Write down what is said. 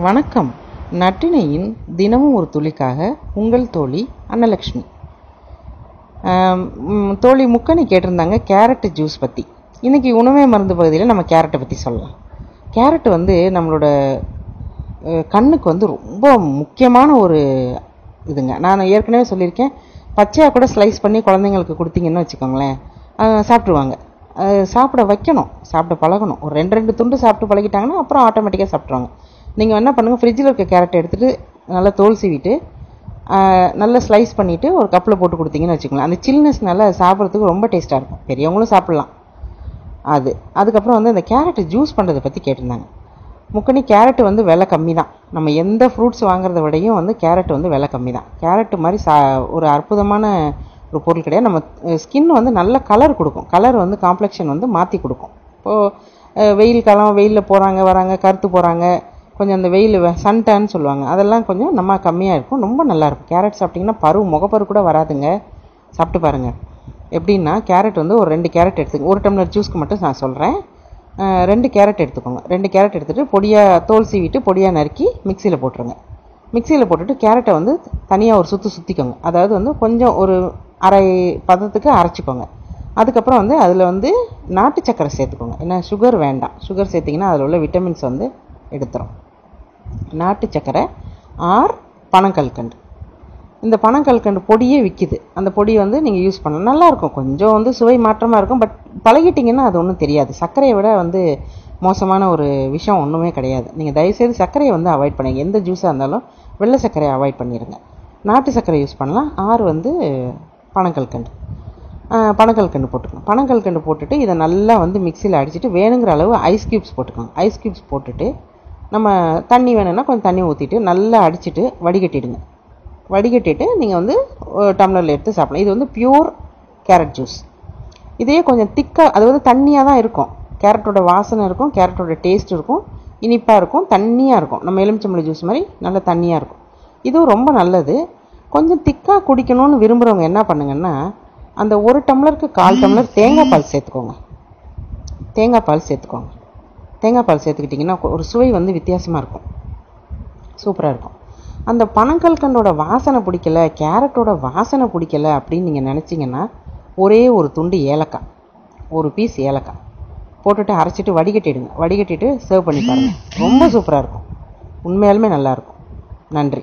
வணக்கம். நட்டினையின் தினமும் ஒரு துளிக்காக உங்கள் தோழி அன்னலக்ஷ்மி. தோழி முக்கணி கேட்டிருந்தாங்க கேரட் ஜூஸ் பற்றி இன்றைக்கி உணவே மருந்து பகுதியில் நம்ம கேரட்டை பற்றி சொல்லலாம். கேரட் வந்து நம்மளோட கண்ணுக்கு வந்து ரொம்ப முக்கியமான ஒரு இதுங்க. நான் ஏற்கனவே சொல்லியிருக்கேன். பச்சையாக கூட ஸ்லைஸ் பண்ணி குழந்தைங்களுக்கு கொடுத்தீங்கன்னு வச்சுக்கோங்களேன். சாப்பிட்ருவாங்க சாப்பிட வைக்கணும். சாப்பிட பழகணும். ஒரு ரெண்டு ரெண்டு துண்டு சாப்பிட்டு பழகிட்டாங்கன்னா அப்புறம் ஆட்டோமேட்டிக்காக சாப்பிட்ருவாங்க நீங்கள் என்ன பண்ணுங்கள் ஃப்ரிட்ஜில் இருக்க கேரட்டை எடுத்துகிட்டு நல்லா தோல் சீவிட்டு நல்லா ஸ்லைஸ் பண்ணிவிட்டு ஒரு கப்பில் போட்டு கொடுத்தீங்கன்னு வச்சுக்கோங்களேன். அந்த சில்னஸ்னால சாப்பிட்றதுக்கு ரொம்ப டேஸ்ட்டாக இருக்கும். பெரியவங்களும் சாப்பிட்லாம். அது. அதுக்கப்புறம் வந்து அந்த கேரட் ஜூஸ் பண்ணுறதை பற்றி கேட்டிருந்தாங்க. முக்கனி கேரட் வந்து விலை கம்மி தான் நம்ம எந்த ஃப்ரூட்ஸ் வாங்குறத விடையும் வந்து கேரட் வந்து விலை கம்மி தான் கேரட் மாதிரி சா ஒரு அற்புதமான ஒரு பொருள் கிடையாது. நம்ம ஸ்கின் வந்து நல்ல கலர் கொடுக்கும். கலர் வந்து காம்ப்ளெக்ஷன் வந்து மாற்றி கொடுக்கும். இப்போது வெயில் காலம் வெயிலில் போகிறாங்க வராங்க கருத்து போகிறாங்க கொஞ்சம் அந்த வெயில் சன் டேன் சொல்லுவாங்க. அதெல்லாம் கொஞ்சம் நம்ம கம்மியாக இருக்கும். ரொம்ப நல்லாயிருக்கும் கேரட் சாப்பிட்டிங்கன்னா பரு முகப்பரு கூட வராதுங்க. சாப்பிட்டு பாருங்கள் எப்படின்னா கேரட் வந்து ஒரு ரெண்டு கேரட் எடுத்துக்க ஒரு டம்ளர் ஜூஸ்க்கு மட்டும் நான் சொல்கிறேன் ரெண்டு கேரட் எடுத்துக்கோங்க. ரெண்டு கேரட் எடுத்துகிட்டு பொடியாக தோல் சீவிட்டு பொடியாக நறுக்கி மிக்சியில் போட்டுருங்க. மிக்சியில் போட்டுட்டு கேரட்டை வந்து தனியாக ஒரு சுற்று சுற்றிக்கோங்க அதாவது வந்து கொஞ்சம் ஒரு அரை பதத்துக்கு அரைச்சிக்கோங்க. அதுக்கப்புறம் வந்து அதில் வந்து நாட்டு சக்கரை சேர்த்துக்கோங்க. ஏன்னா சுகர் வேண்டாம். சுகர் சேர்த்திங்கன்னா அதில் உள்ள விட்டமின்ஸ் வந்து எடுத்துகிறோம் நாட்டு சக்கரை ஆர் பனங்கல்கண்டு இந்த பனங்கல்கண்டு பொடியே விற்கிது அந்த பொடி வந்து நீங்கள் யூஸ் பண்ணலாம் நல்லாயிருக்கும். கொஞ்சம் வந்து சுவை மாற்றமாக இருக்கும். பட் பழகிட்டிங்கன்னா அது ஒன்றும் தெரியாது. சர்க்கரையை விட வந்து மோசமான ஒரு விஷயம் ஒன்றுமே கிடையாது. நீங்கள் தயவுசெய்து சர்க்கரையை வந்து அவாய்ட் பண்ணுங்கள் எந்த ஜூஸாக இருந்தாலும் வெள்ளை சர்க்கரையை அவாய்ட் பண்ணிடுங்க நாட்டு சர்க்கரை யூஸ் பண்ணலாம். ஆறு வந்து பனங்கல்கண்டு பனங்கல்கண்டு போட்டுக்கணும் பனங்கல்கண்டு போட்டுட்டு இதை நல்லா வந்து மிக்சியில் அடிச்சுட்டு வேணுங்கிற அளவு ஐஸ் க்யூப்ஸ் போட்டுக்கோங்க ஐஸ் க்யூப்ஸ் போட்டுட்டு நம்ம தண்ணி வேணும்னா கொஞ்சம் தண்ணி ஊற்றிட்டு நல்லா அடிச்சுட்டு வடிகட்டிடுங்க. வடிகட்டிட்டு நீங்கள் வந்து டம்ளரில் எடுத்து சாப்பிடலாம். இது வந்து பியூர் கேரட் ஜூஸ் இதே கொஞ்சம் திக்காக அது வந்து தண்ணியாக தான் இருக்கும். கேரட்டோட வாசனை இருக்கும் கேரட்டோட டேஸ்ட் இருக்கும் இனிப்பாக இருக்கும் தண்ணியாக இருக்கும். நம்ம எலுமிச்சம்பழம் ஜூஸ் மாதிரி நல்ல தண்ணியாக இருக்கும். இதுவும் ரொம்ப நல்லது. கொஞ்சம் திக்காக குடிக்கணும்னு விரும்புகிறவங்க என்ன பண்ணுங்கன்னா அந்த ஒரு டம்ளருக்கு கால் டம்ளர் தேங்காய் பால் சேர்த்துக்கோங்க. தேங்காய் பால் சேர்த்துக்கோங்க. தேங்காய் பால் சேர்த்துக்கிட்டிங்கன்னா ஒரு சுவை வந்து வித்தியாசமாக இருக்கும். சூப்பராக இருக்கும். அந்த பனங்கல்கண்டோட வாசனை பிடிக்கல கேரட்டோட வாசனை பிடிக்கல அப்படின்னு நீங்கள் நினச்சிங்கன்னா ஒரே ஒரு துண்டு ஏலக்காய் ஒரு பீஸ் ஏலக்காய் போட்டுட்டு அரைச்சிட்டு வடிகட்டிடுங்க. வடிகட்டிட்டு சர்வ் பண்ணி பாருங்கள் ரொம்ப சூப்பராக இருக்கும். உண்மையாலுமே நல்லாயிருக்கும் நன்றி.